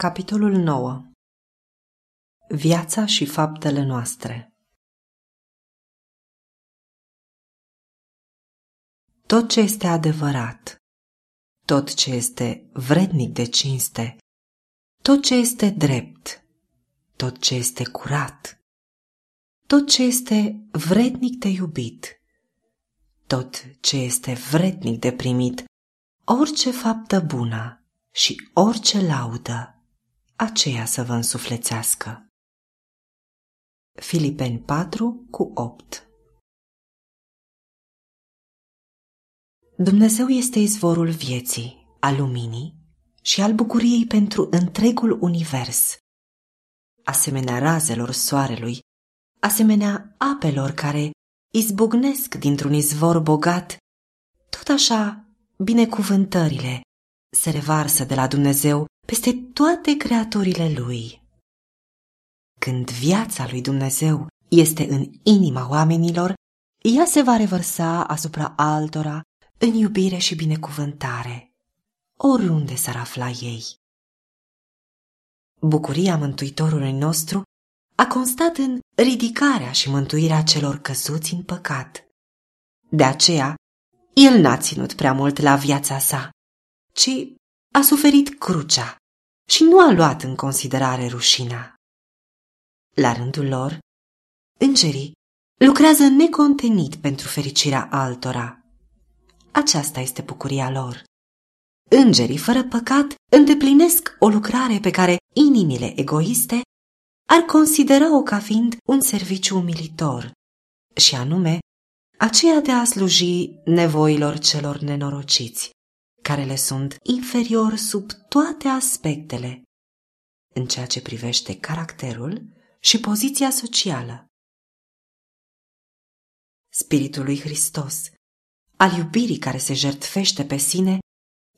Capitolul 9 Viața și faptele noastre. Tot ce este adevărat, tot ce este vrednic de cinste, tot ce este drept, tot ce este curat, tot ce este vrednic de iubit, tot ce este vrednic de primit, orice faptă bună și orice laudă aceea să vă însuflețească. Filipeni 4 cu 8 Dumnezeu este izvorul vieții, al luminii și al bucuriei pentru întregul univers. Asemenea razelor soarelui, asemenea apelor care izbucnesc dintr-un izvor bogat, tot așa binecuvântările se revarsă de la Dumnezeu peste toate creaturile Lui. Când viața lui Dumnezeu este în inima oamenilor, ea se va revărsa asupra altora în iubire și binecuvântare, oriunde s-ar afla ei. Bucuria Mântuitorului nostru a constat în ridicarea și mântuirea celor căzuți în păcat. De aceea, el n-a ținut prea mult la viața sa, ci a suferit crucea și nu a luat în considerare rușina. La rândul lor, îngerii lucrează necontenit pentru fericirea altora. Aceasta este bucuria lor. Îngerii fără păcat îndeplinesc o lucrare pe care inimile egoiste ar considera-o ca fiind un serviciu umilitor, și anume aceea de a sluji nevoilor celor nenorociți care le sunt inferior sub toate aspectele, în ceea ce privește caracterul și poziția socială. Spiritul lui Hristos, al iubirii care se jertfește pe sine,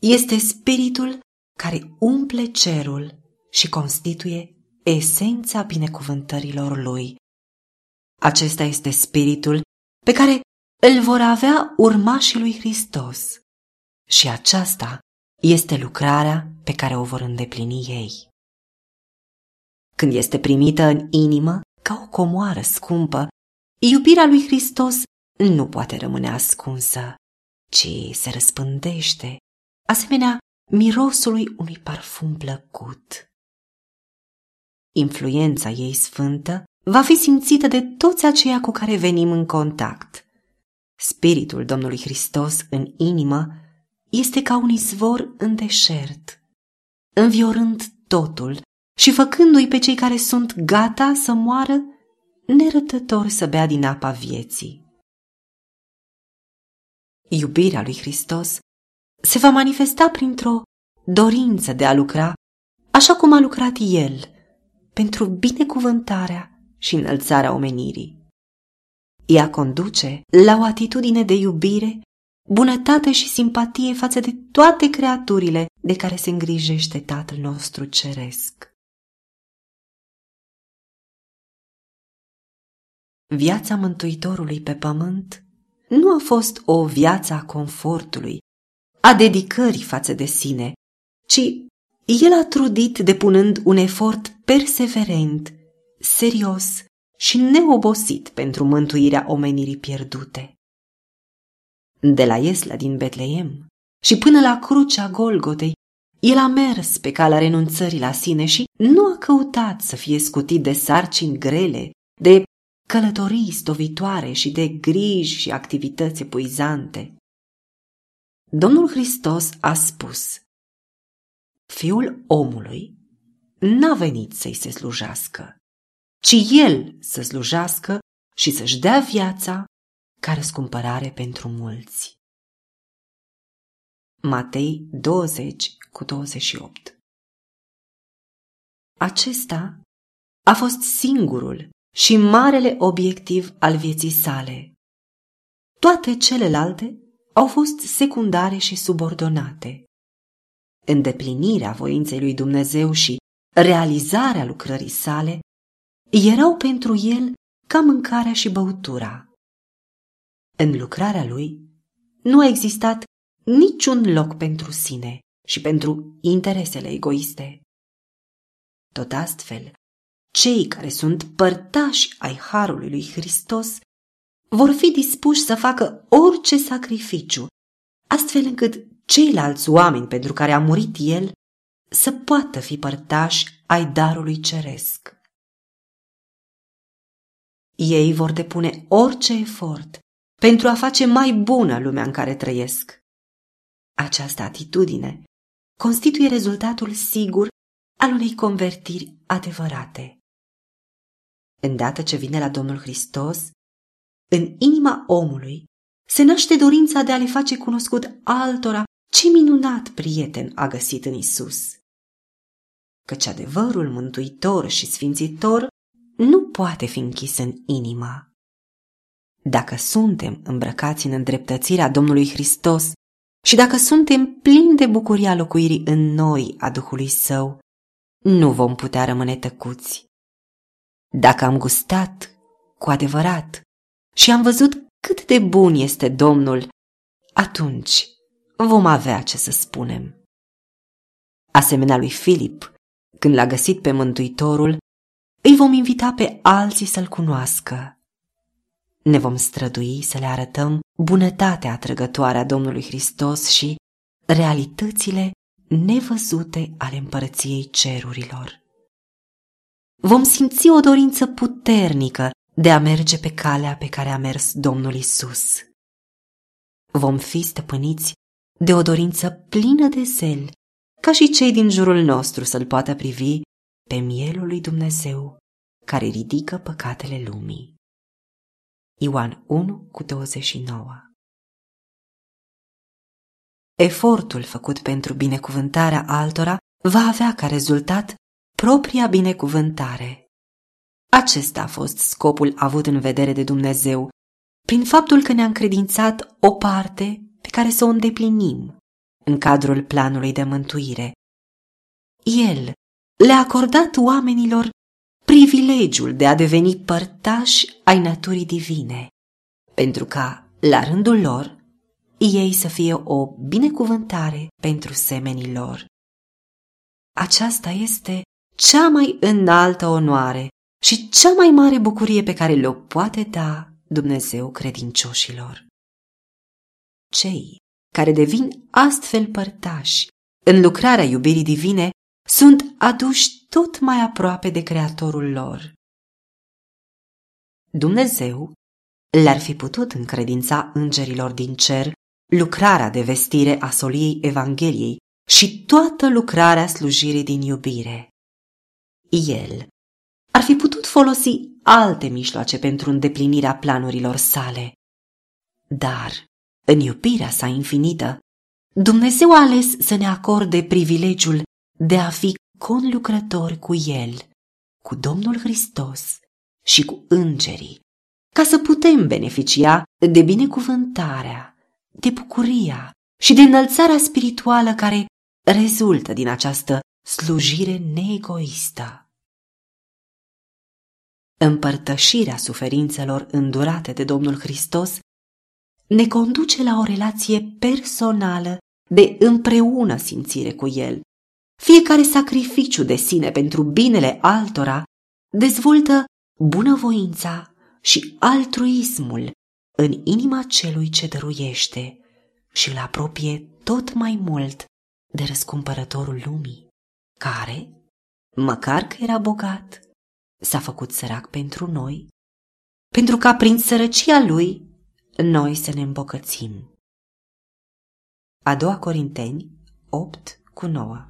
este spiritul care umple cerul și constituie esența binecuvântărilor lui. Acesta este spiritul pe care îl vor avea urmașii lui Hristos și aceasta este lucrarea pe care o vor îndeplini ei. Când este primită în inimă ca o comoară scumpă, iubirea lui Hristos nu poate rămâne ascunsă, ci se răspândește, asemenea mirosului unui parfum plăcut. Influența ei sfântă va fi simțită de toți aceia cu care venim în contact. Spiritul Domnului Hristos în inimă este ca un izvor în deșert, înviorând totul și făcându-i pe cei care sunt gata să moară nerătător să bea din apa vieții. Iubirea lui Hristos se va manifesta printr-o dorință de a lucra așa cum a lucrat El pentru binecuvântarea și înălțarea omenirii. Ea conduce la o atitudine de iubire bunătate și simpatie față de toate creaturile de care se îngrijește Tatăl nostru Ceresc. Viața Mântuitorului pe pământ nu a fost o viață a confortului, a dedicării față de sine, ci el a trudit depunând un efort perseverent, serios și neobosit pentru mântuirea omenirii pierdute de la Iesla din Betleem și până la crucea Golgotei, el a mers pe calea renunțării la sine și nu a căutat să fie scutit de sarcini grele, de călătorii stovitoare și de griji și activități epuizante. Domnul Hristos a spus, Fiul omului n-a venit să-i se slujească, ci el să slujească și să-și dea viața ca răscumpărare pentru mulți. Matei 20 cu 28 Acesta a fost singurul și marele obiectiv al vieții sale. Toate celelalte au fost secundare și subordonate. Îndeplinirea voinței lui Dumnezeu și realizarea lucrării sale erau pentru el ca mâncarea și băutura. În lucrarea lui nu a existat niciun loc pentru sine și pentru interesele egoiste. Tot astfel, cei care sunt părtași ai Harului lui Hristos vor fi dispuși să facă orice sacrificiu, astfel încât ceilalți oameni pentru care a murit El să poată fi părtași ai darului ceresc. Ei vor depune orice efort pentru a face mai bună lumea în care trăiesc. Această atitudine constituie rezultatul sigur al unei convertiri adevărate. Îndată ce vine la Domnul Hristos, în inima omului se naște dorința de a le face cunoscut altora ce minunat prieten a găsit în Isus. Căci adevărul mântuitor și sfințitor nu poate fi închis în inima. Dacă suntem îmbrăcați în îndreptățirea Domnului Hristos și dacă suntem plini de bucuria locuirii în noi a Duhului Său, nu vom putea rămâne tăcuți. Dacă am gustat cu adevărat și am văzut cât de bun este Domnul, atunci vom avea ce să spunem. Asemenea lui Filip, când l-a găsit pe Mântuitorul, îi vom invita pe alții să-l cunoască. Ne vom strădui să le arătăm bunătatea atrăgătoare a Domnului Hristos și realitățile nevăzute ale împărăției cerurilor. Vom simți o dorință puternică de a merge pe calea pe care a mers Domnul Isus. Vom fi stăpâniți de o dorință plină de zel, ca și cei din jurul nostru să-l poată privi pe mielul lui Dumnezeu care ridică păcatele lumii. Ioan 1 cu 29 Efortul făcut pentru binecuvântarea altora va avea ca rezultat propria binecuvântare. Acesta a fost scopul avut în vedere de Dumnezeu, prin faptul că ne-a încredințat o parte pe care să o îndeplinim în cadrul planului de mântuire. El le-a acordat oamenilor privilegiul de a deveni părtași ai naturii divine, pentru ca, la rândul lor, ei să fie o binecuvântare pentru semenii lor. Aceasta este cea mai înaltă onoare și cea mai mare bucurie pe care le-o poate da Dumnezeu credincioșilor. Cei care devin astfel părtași în lucrarea iubirii divine sunt aduși tot mai aproape de Creatorul lor. Dumnezeu le-ar fi putut încredința îngerilor din cer lucrarea de vestire a soliei Evangheliei și toată lucrarea slujirii din iubire. El ar fi putut folosi alte mijloace pentru îndeplinirea planurilor sale. Dar, în iubirea sa infinită, Dumnezeu a ales să ne acorde privilegiul de a fi conlucrători cu El, cu Domnul Hristos și cu îngerii, ca să putem beneficia de binecuvântarea, de bucuria și de înălțarea spirituală care rezultă din această slujire neegoistă. Împărtășirea suferințelor îndurate de Domnul Hristos ne conduce la o relație personală de împreună simțire cu El. Fiecare sacrificiu de sine pentru binele altora dezvoltă bunăvoința și altruismul în inima celui ce dăruiește și îl apropie tot mai mult de răscumpărătorul lumii, care, măcar că era bogat, s-a făcut sărac pentru noi, pentru ca prin sărăcia lui noi să ne îmbogățim. A doua Corinteni 8 cu 9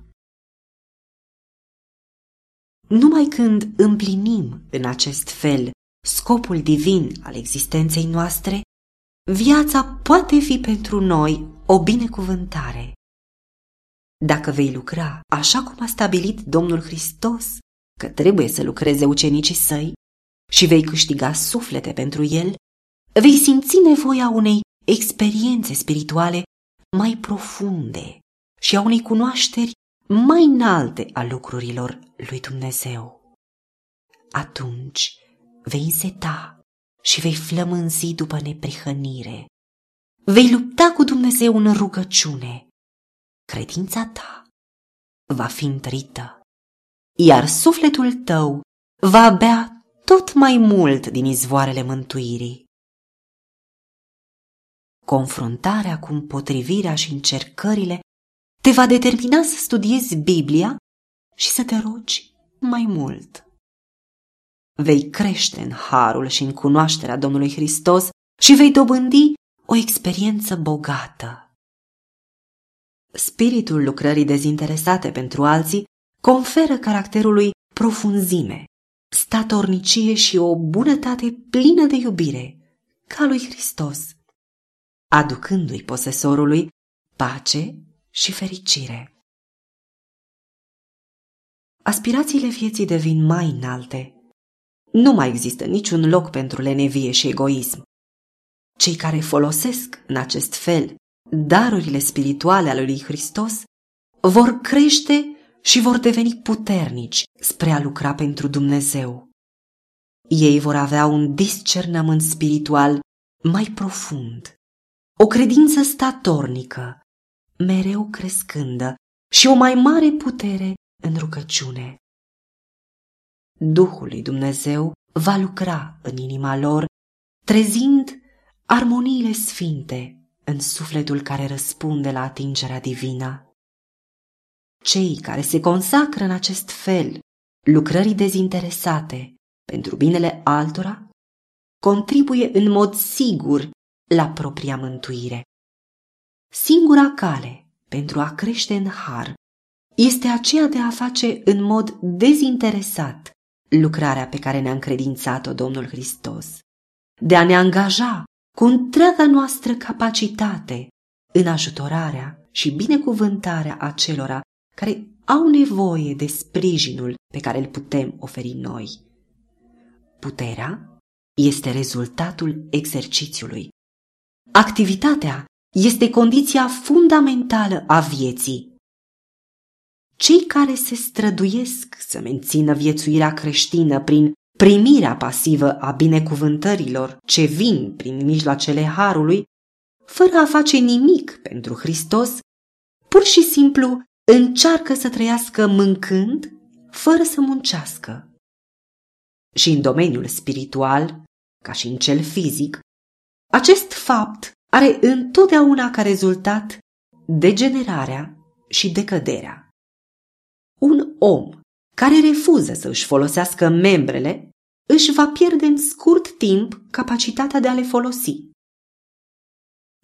Numai când împlinim în acest fel scopul divin al existenței noastre, viața poate fi pentru noi o binecuvântare. Dacă vei lucra așa cum a stabilit Domnul Hristos, că trebuie să lucreze ucenicii săi și vei câștiga suflete pentru el, vei simți nevoia unei experiențe spirituale mai profunde și a unei cunoașteri mai înalte a lucrurilor lui Dumnezeu. Atunci vei înseta și vei flămânzi după neprihănire. Vei lupta cu Dumnezeu în rugăciune. Credința ta va fi întărită iar sufletul tău va bea tot mai mult din izvoarele mântuirii. Confruntarea cu împotrivirea și încercările te va determina să studiezi Biblia și să te rogi mai mult. Vei crește în harul și în cunoașterea Domnului Hristos și vei dobândi o experiență bogată. Spiritul lucrării dezinteresate pentru alții conferă caracterului profunzime, statornicie și o bunătate plină de iubire, ca lui Hristos, aducându-i posesorului pace și fericire. Aspirațiile vieții devin mai înalte. Nu mai există niciun loc pentru lenevie și egoism. Cei care folosesc în acest fel darurile spirituale ale lui Hristos vor crește și vor deveni puternici spre a lucra pentru Dumnezeu. Ei vor avea un discernământ spiritual mai profund, o credință statornică, mereu crescândă și o mai mare putere în rugăciune. Duhul lui Dumnezeu va lucra în inima lor, trezind armoniile sfinte în sufletul care răspunde la atingerea divină. Cei care se consacră în acest fel lucrării dezinteresate pentru binele altora contribuie în mod sigur la propria mântuire. Singura cale pentru a crește în har este aceea de a face în mod dezinteresat lucrarea pe care ne-a încredințat-o Domnul Hristos, de a ne angaja cu întreaga noastră capacitate în ajutorarea și binecuvântarea acelora care au nevoie de sprijinul pe care îl putem oferi noi. Puterea este rezultatul exercițiului. Activitatea este condiția fundamentală a vieții. Cei care se străduiesc să mențină viețuirea creștină prin primirea pasivă a binecuvântărilor ce vin prin mijloacele harului, fără a face nimic pentru Hristos, pur și simplu încearcă să trăiască mâncând fără să muncească. Și în domeniul spiritual, ca și în cel fizic, acest fapt are întotdeauna ca rezultat degenerarea și decăderea. Un om care refuză să își folosească membrele își va pierde în scurt timp capacitatea de a le folosi.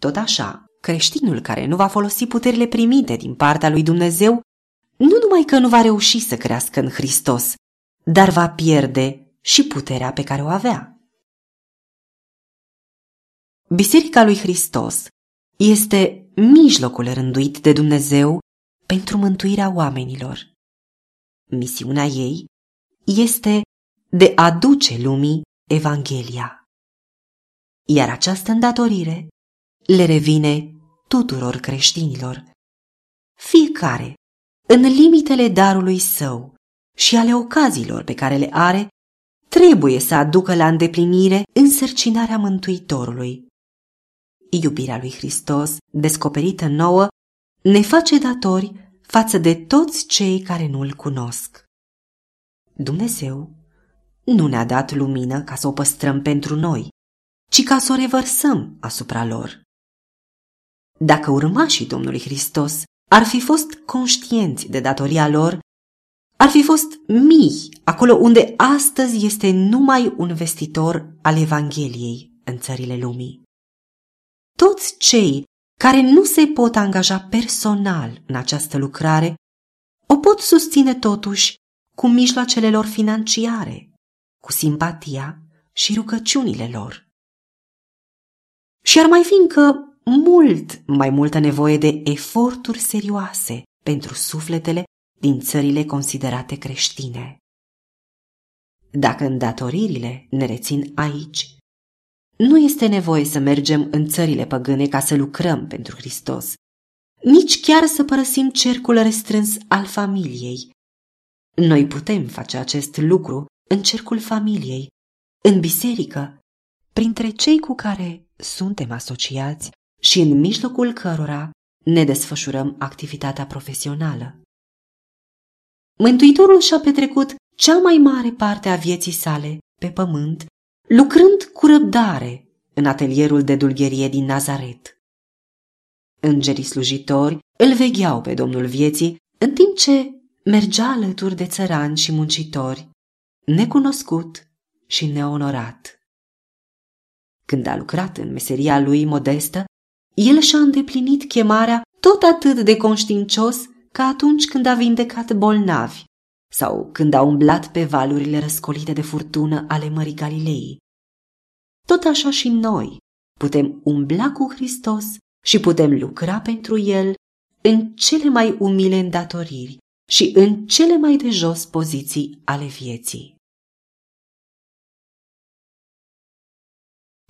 Tot așa, creștinul care nu va folosi puterile primite din partea lui Dumnezeu, nu numai că nu va reuși să crească în Hristos, dar va pierde și puterea pe care o avea. Biserica lui Hristos este mijlocul rânduit de Dumnezeu pentru mântuirea oamenilor. Misiunea ei este de a duce lumii Evanghelia. Iar această îndatorire le revine tuturor creștinilor. Fiecare, în limitele darului său și ale ocaziilor pe care le are, trebuie să aducă la îndeplinire însărcinarea Mântuitorului iubirea lui Hristos, descoperită nouă, ne face datori față de toți cei care nu-L cunosc. Dumnezeu nu ne-a dat lumină ca să o păstrăm pentru noi, ci ca să o revărsăm asupra lor. Dacă urmașii Domnului Hristos ar fi fost conștienți de datoria lor, ar fi fost mii acolo unde astăzi este numai un vestitor al Evangheliei în țările lumii toți cei care nu se pot angaja personal în această lucrare o pot susține totuși cu mijloacele lor financiare, cu simpatia și rugăciunile lor. Și ar mai fi încă mult mai multă nevoie de eforturi serioase pentru sufletele din țările considerate creștine. Dacă îndatoririle ne rețin aici, nu este nevoie să mergem în țările păgâne ca să lucrăm pentru Hristos, nici chiar să părăsim cercul restrâns al familiei. Noi putem face acest lucru în cercul familiei, în biserică, printre cei cu care suntem asociați și în mijlocul cărora ne desfășurăm activitatea profesională. Mântuitorul și-a petrecut cea mai mare parte a vieții sale pe pământ, lucrând cu răbdare în atelierul de dulgherie din Nazaret. Îngerii slujitori îl vegheau pe Domnul vieții, în timp ce mergea alături de țărani și muncitori, necunoscut și neonorat. Când a lucrat în meseria lui modestă, el și-a îndeplinit chemarea tot atât de conștiincios ca atunci când a vindecat bolnavi sau când a umblat pe valurile răscolite de furtună ale Mării Galilei. Tot așa și noi putem umbla cu Hristos și putem lucra pentru El în cele mai umile îndatoriri și în cele mai de jos poziții ale vieții.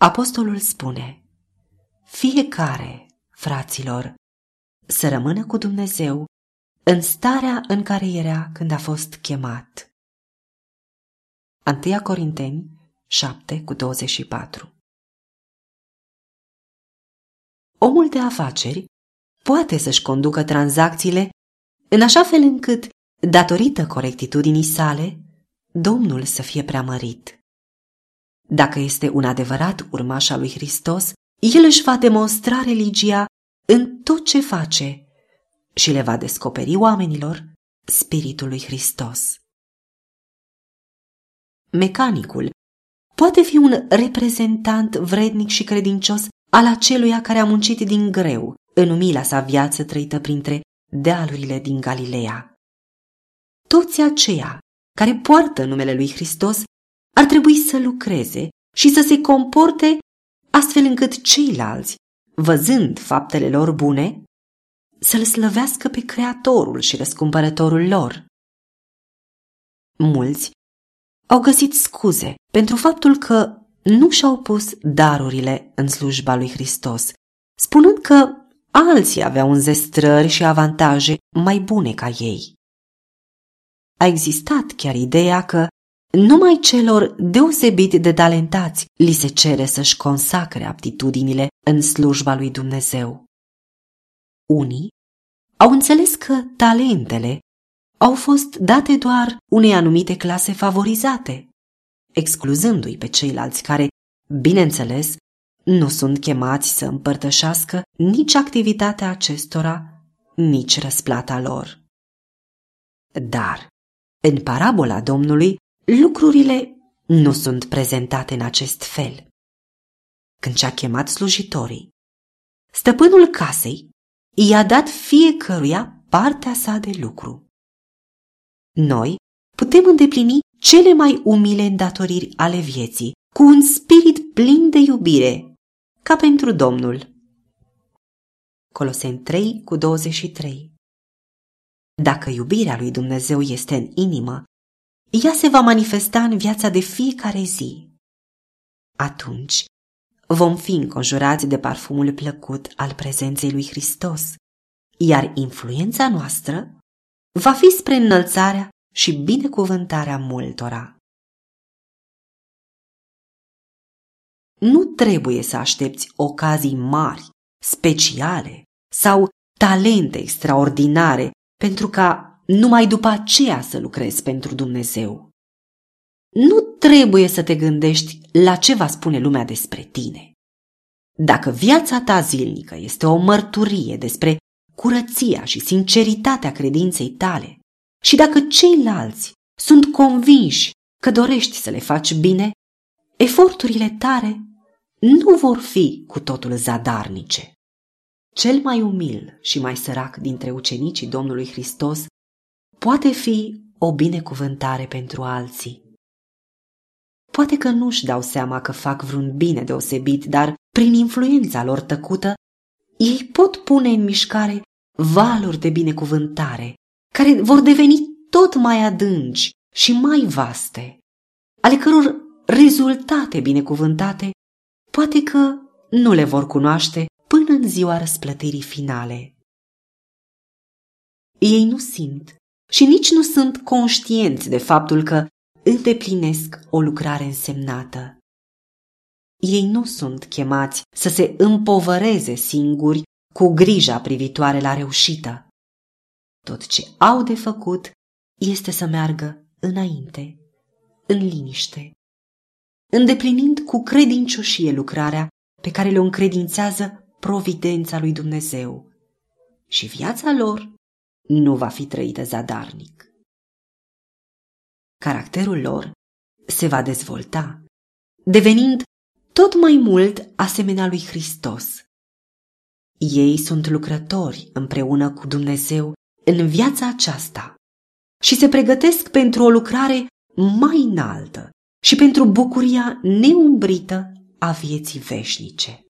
Apostolul spune, fiecare, fraților, să rămână cu Dumnezeu în starea în care era când a fost chemat. 1 Corinteni 7 cu 24 Omul de afaceri poate să-și conducă tranzacțiile în așa fel încât, datorită corectitudinii sale, Domnul să fie preamărit. Dacă este un adevărat urmaș al lui Hristos, el își va demonstra religia în tot ce face și le va descoperi oamenilor Spiritul lui Hristos. Mecanicul poate fi un reprezentant vrednic și credincios al aceluia care a muncit din greu în umila sa viață trăită printre dealurile din Galileea. Toți aceia care poartă numele lui Hristos ar trebui să lucreze și să se comporte astfel încât ceilalți, văzând faptele lor bune, să-L slăvească pe Creatorul și răscumpărătorul lor. Mulți au găsit scuze pentru faptul că nu și-au pus darurile în slujba lui Hristos, spunând că alții aveau înzestrări și avantaje mai bune ca ei. A existat chiar ideea că numai celor deosebit de talentați li se cere să-și consacre aptitudinile în slujba lui Dumnezeu. Unii au înțeles că talentele au fost date doar unei anumite clase favorizate, excluzându-i pe ceilalți care, bineînțeles, nu sunt chemați să împărtășească nici activitatea acestora, nici răsplata lor. Dar, în parabola Domnului, lucrurile nu sunt prezentate în acest fel. Când și-a chemat slujitorii, stăpânul casei i-a dat fiecăruia partea sa de lucru. Noi putem îndeplini cele mai umile îndatoriri ale vieții cu un spirit plin de iubire, ca pentru Domnul. Coloseni 3 cu 23 Dacă iubirea lui Dumnezeu este în inimă, ea se va manifesta în viața de fiecare zi. Atunci vom fi înconjurați de parfumul plăcut al prezenței lui Hristos, iar influența noastră va fi spre înălțarea și binecuvântarea multora. Nu trebuie să aștepți ocazii mari, speciale sau talente extraordinare pentru ca numai după aceea să lucrezi pentru Dumnezeu. Nu trebuie să te gândești la ce va spune lumea despre tine. Dacă viața ta zilnică este o mărturie despre curăția și sinceritatea credinței tale și dacă ceilalți sunt convinși că dorești să le faci bine, eforturile tale nu vor fi cu totul zadarnice. Cel mai umil și mai sărac dintre ucenicii Domnului Hristos poate fi o binecuvântare pentru alții. Poate că nu-și dau seama că fac vreun bine deosebit, dar prin influența lor tăcută, ei pot pune în mișcare valuri de binecuvântare, care vor deveni tot mai adânci și mai vaste, ale căror rezultate binecuvântate poate că nu le vor cunoaște până în ziua răsplătirii finale. Ei nu simt și nici nu sunt conștienți de faptul că îndeplinesc o lucrare însemnată. Ei nu sunt chemați să se împovăreze singuri cu grija privitoare la reușită. Tot ce au de făcut este să meargă înainte, în liniște, îndeplinind cu credincioșie lucrarea pe care le-o încredințează providența lui Dumnezeu și viața lor nu va fi trăită zadarnic. Caracterul lor se va dezvolta, devenind tot mai mult asemenea lui Hristos. Ei sunt lucrători împreună cu Dumnezeu în viața aceasta și se pregătesc pentru o lucrare mai înaltă și pentru bucuria neumbrită a vieții veșnice.